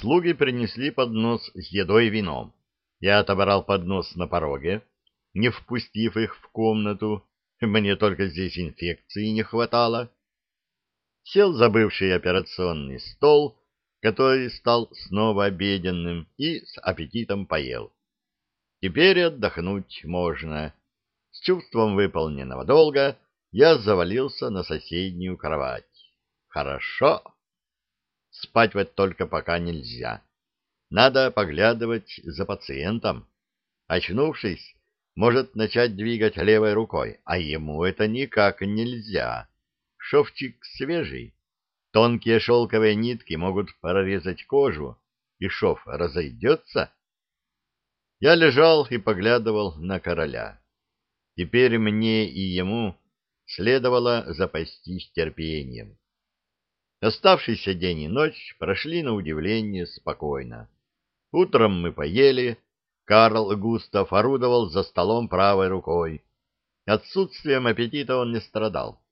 Слуги принесли поднос с едой и вином. Я отобрал поднос на пороге, не впустив их в комнату. Мне только здесь инфекции не хватало. Сел за бывший операционный стол, который стал снова обеденным, и с аппетитом поел. Теперь отдохнуть можно. С чувством выполненного долга я завалился на соседнюю кровать. Хорошо. Спать вот только пока нельзя. Надо поглядывать за пациентом. Очнувшись, может начать двигать левой рукой, а ему это никак нельзя. Шовчик свежий. Тонкие шелковые нитки могут прорезать кожу, и шов разойдется. Я лежал и поглядывал на короля. Теперь мне и ему следовало запастись терпением. Оставшийся день и ночь прошли на удивление спокойно. Утром мы поели, Карл Густав орудовал за столом правой рукой. Отсутствием аппетита он не страдал.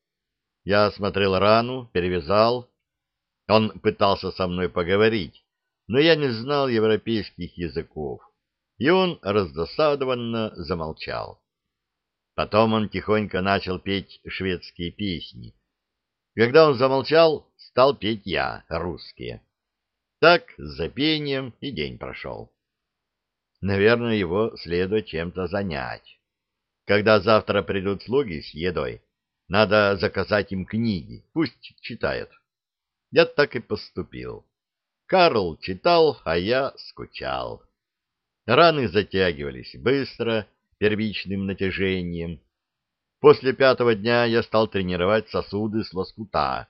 Я осмотрел рану, перевязал. Он пытался со мной поговорить, но я не знал европейских языков, и он раздосадованно замолчал. Потом он тихонько начал петь шведские песни. Когда он замолчал, стал петь я, русские. Так, с запением и день прошел. Наверное, его следует чем-то занять. Когда завтра придут слуги с едой, надо заказать им книги, пусть читают. Я так и поступил. Карл читал, а я скучал. Раны затягивались быстро, первичным натяжением. После пятого дня я стал тренировать сосуды с лоскута.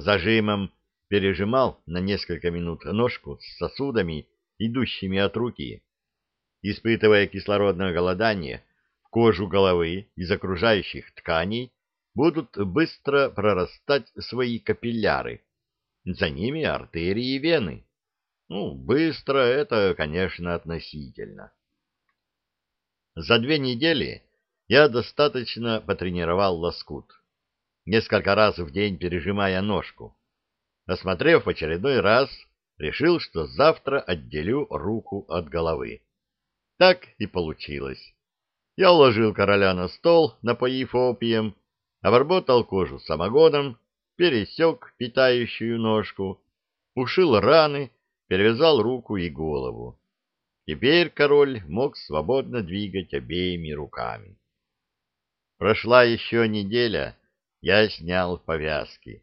Зажимом пережимал на несколько минут ножку с сосудами, идущими от руки. Испытывая кислородное голодание, в кожу головы из окружающих тканей будут быстро прорастать свои капилляры. За ними артерии и вены. Ну, быстро это, конечно, относительно. За две недели я достаточно потренировал лоскут, несколько раз в день пережимая ножку. Осмотрев в очередной раз, решил, что завтра отделю руку от головы. Так и получилось. Я уложил короля на стол, напоив опием, обработал кожу самогоном, пересек питающую ножку, ушил раны, перевязал руку и голову. Теперь король мог свободно двигать обеими руками. Прошла еще неделя, я снял повязки.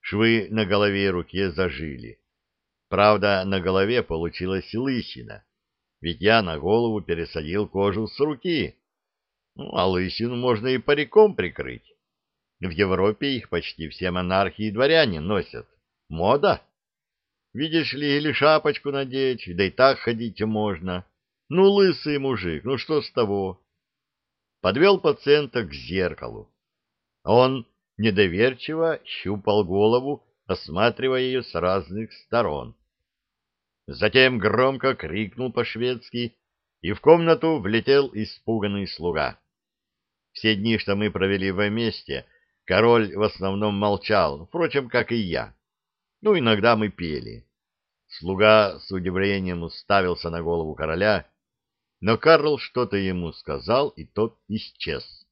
Швы на голове и руке зажили. Правда, на голове получилась лысина, ведь я на голову пересадил кожу с руки. Ну, а лысину можно и париком прикрыть. В Европе их почти все монархи и дворяне носят. Мода. Видишь ли, или шапочку надеть, да и так ходить можно. Ну, лысый мужик, ну что с того? подвел пациента к зеркалу. Он недоверчиво щупал голову, осматривая ее с разных сторон. Затем громко крикнул по-шведски, и в комнату влетел испуганный слуга. Все дни, что мы провели вместе, король в основном молчал, впрочем, как и я. Ну, иногда мы пели. Слуга с удивлением уставился на голову короля но Карл что-то ему сказал, и тот исчез.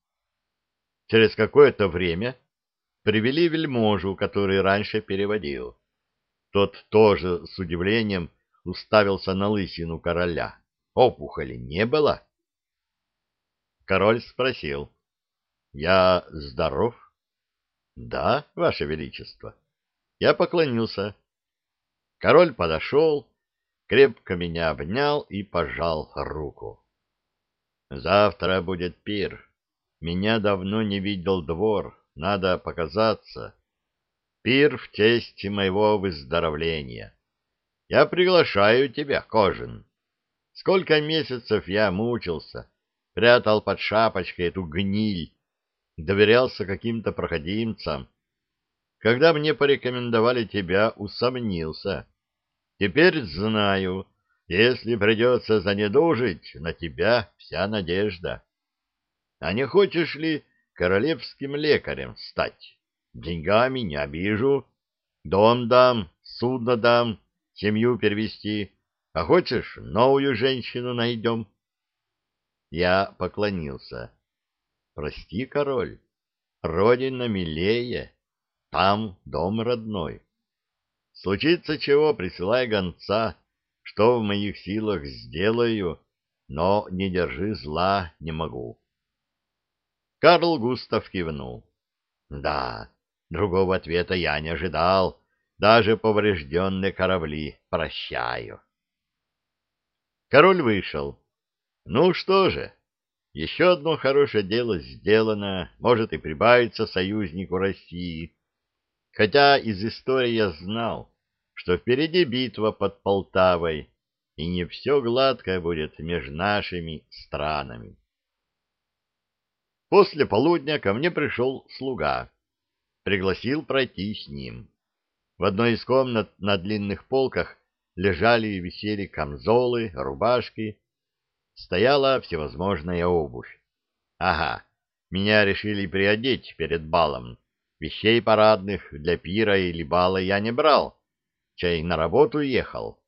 Через какое-то время привели вельможу, который раньше переводил. Тот тоже с удивлением уставился на лысину короля. Опухоли не было? Король спросил. — Я здоров? — Да, ваше величество. Я поклонился. Король подошел крепко меня обнял и пожал руку. Завтра будет пир. Меня давно не видел двор, надо показаться. Пир в честь моего выздоровления. Я приглашаю тебя, Кожин. Сколько месяцев я мучился, прятал под шапочкой эту гниль, доверялся каким-то проходимцам. Когда мне порекомендовали тебя, усомнился. Теперь знаю, если придется занедужить, на тебя вся надежда. А не хочешь ли королевским лекарем стать? Деньгами не обижу, дом дам, судно дам, семью перевести, а хочешь, новую женщину найдем. Я поклонился. Прости, король, родина милее, там дом родной. Случится чего, присылай гонца, что в моих силах сделаю, но не держи зла не могу. Карл Густав кивнул. Да, другого ответа я не ожидал, даже поврежденные корабли прощаю. Король вышел. Ну что же, еще одно хорошее дело сделано, может и прибавиться союзнику России. Хотя из истории я знал, что впереди битва под Полтавой, и не все гладко будет между нашими странами. После полудня ко мне пришел слуга. Пригласил пройти с ним. В одной из комнат на длинных полках лежали и висели камзолы, рубашки, стояла всевозможная обувь. Ага, меня решили приодеть перед балом. Вещей парадных для пира или бала я не брал, чай на работу ехал.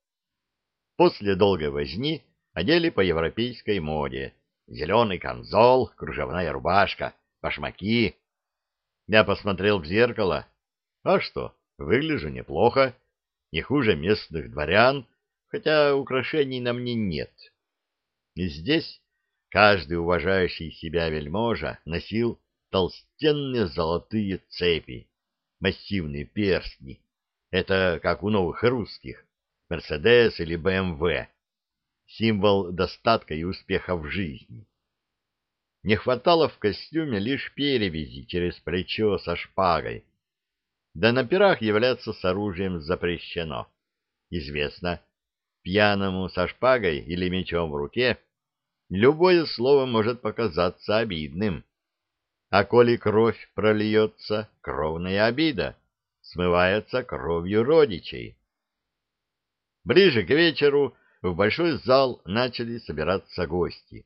После долгой возни одели по европейской моде. Зеленый камзол, кружевная рубашка, башмаки. Я посмотрел в зеркало. А что, выгляжу неплохо, не хуже местных дворян, хотя украшений на мне нет. И здесь каждый уважающий себя вельможа носил толстенные золотые цепи, массивные перстни. Это как у новых русских, Мерседес или БМВ. Символ достатка и успеха в жизни. Не хватало в костюме лишь перевязи через плечо со шпагой. Да на пирах являться с оружием запрещено. Известно, пьяному со шпагой или мечом в руке любое слово может показаться обидным. А коли кровь прольется, кровная обида смывается кровью родичей. Ближе к вечеру в большой зал начали собираться гости.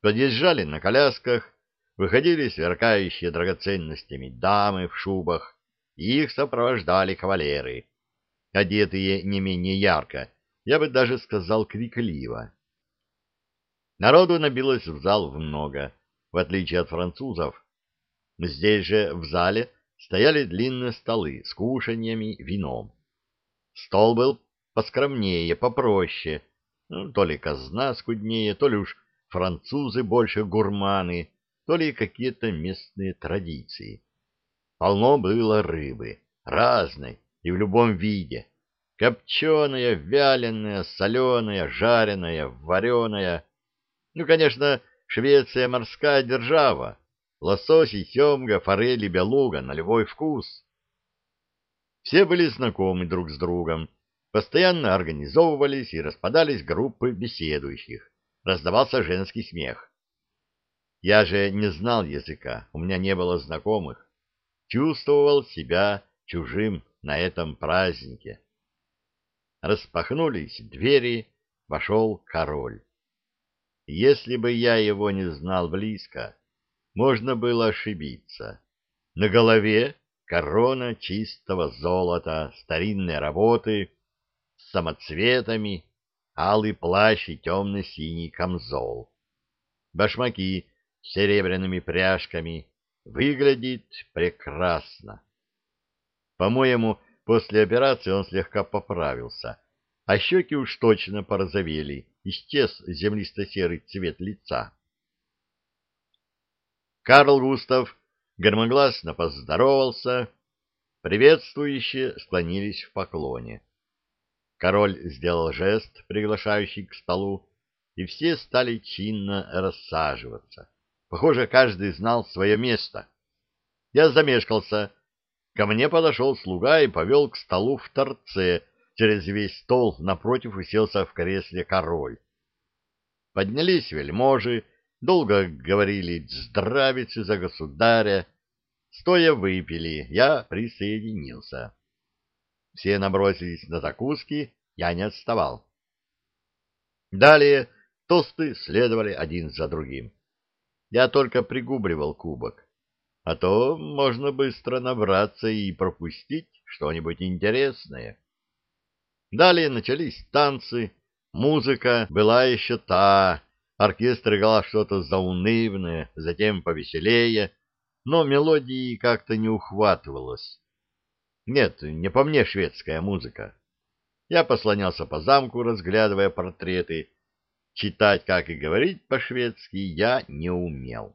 Подъезжали на колясках, выходили сверкающие драгоценностями дамы в шубах, и их сопровождали кавалеры, одетые не менее ярко, я бы даже сказал крикливо. Народу набилось в зал много, в отличие от французов. Здесь же, в зале, стояли длинные столы с кушаньями, вином. Стол был поскромнее, попроще, ну, то ли казна скуднее, то ли уж французы больше гурманы, то ли какие-то местные традиции. Полно было рыбы, разной и в любом виде. Копченая, вяленая, соленая, жареная, вареная. Ну, конечно, Швеция морская держава. Лосось и семга, форель и белуга на любой вкус. Все были знакомы друг с другом, постоянно организовывались и распадались группы беседующих. Раздавался женский смех. Я же не знал языка, у меня не было знакомых. Чувствовал себя чужим на этом празднике. Распахнулись двери, вошел король. Если бы я его не знал близко, можно было ошибиться. На голове корона чистого золота, старинной работы, с самоцветами, алый плащ и темно-синий камзол. Башмаки с серебряными пряжками выглядит прекрасно. По-моему, после операции он слегка поправился, а щеки уж точно порозовели, исчез землисто-серый цвет лица. Карл Густав громогласно поздоровался, приветствующие склонились в поклоне. Король сделал жест, приглашающий к столу, и все стали чинно рассаживаться. Похоже, каждый знал свое место. Я замешкался, Ко мне подошел слуга и повел к столу в торце. Через весь стол напротив уселся в кресле король. Поднялись вельможи, долго говорили «здравицы за государя», стоя выпили, я присоединился. Все набросились на закуски, я не отставал. Далее тосты следовали один за другим. Я только пригубливал кубок а то можно быстро набраться и пропустить что-нибудь интересное. Далее начались танцы, музыка была еще та, оркестр играл что-то заунывное, затем повеселее, но мелодии как-то не ухватывалось. Нет, не по мне шведская музыка. Я послонялся по замку, разглядывая портреты. Читать, как и говорить по-шведски, я не умел.